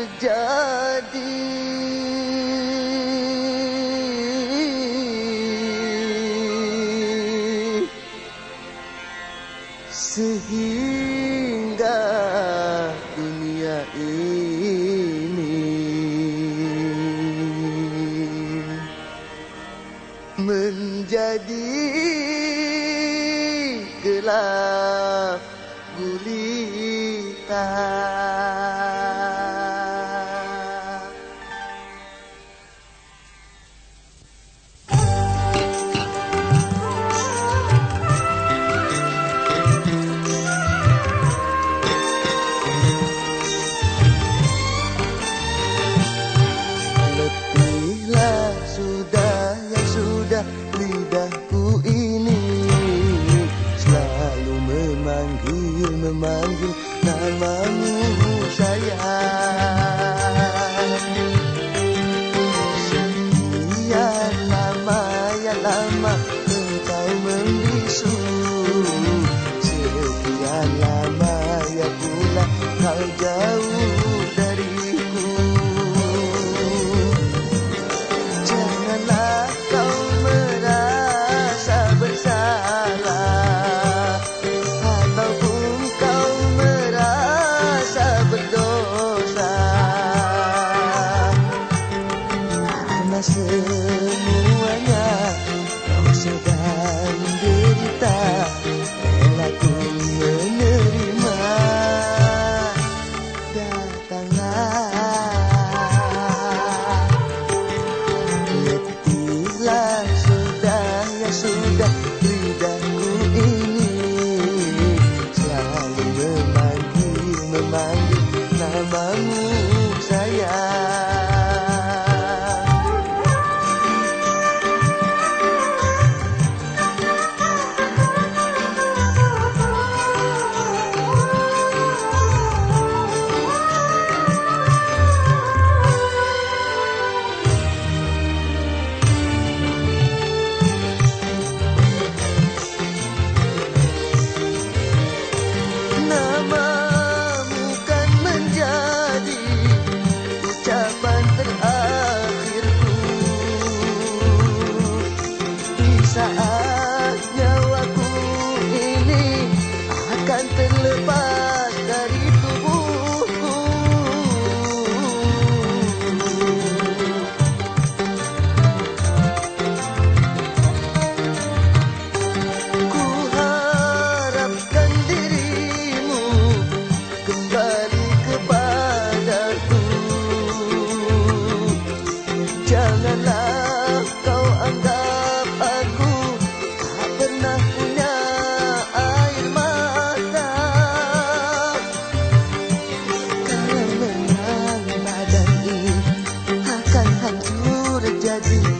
terjadi. Sehingga dunia ini Menjadi gelap gulita. hatiku ini Selalu memanggil, memanggil namamu sayang. Sekian lama, ya lama engkau membisu Sekian lama 是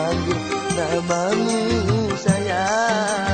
panggil namamu sayang.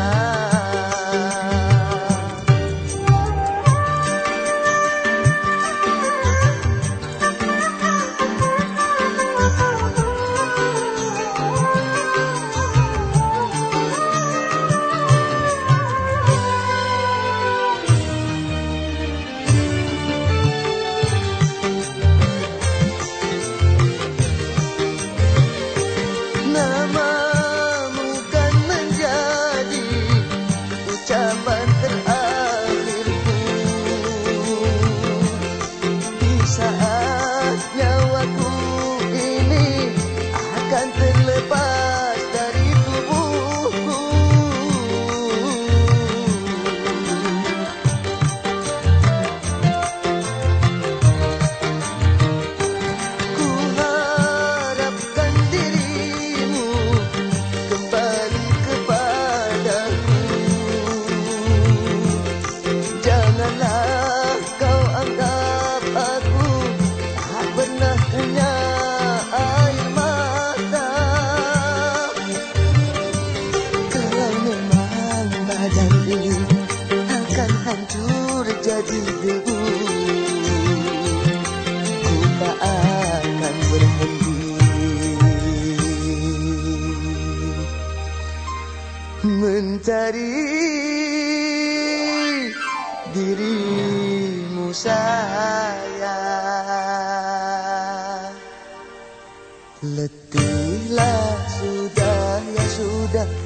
Mencari dirimu sayang. Letihlah sudah ya sudah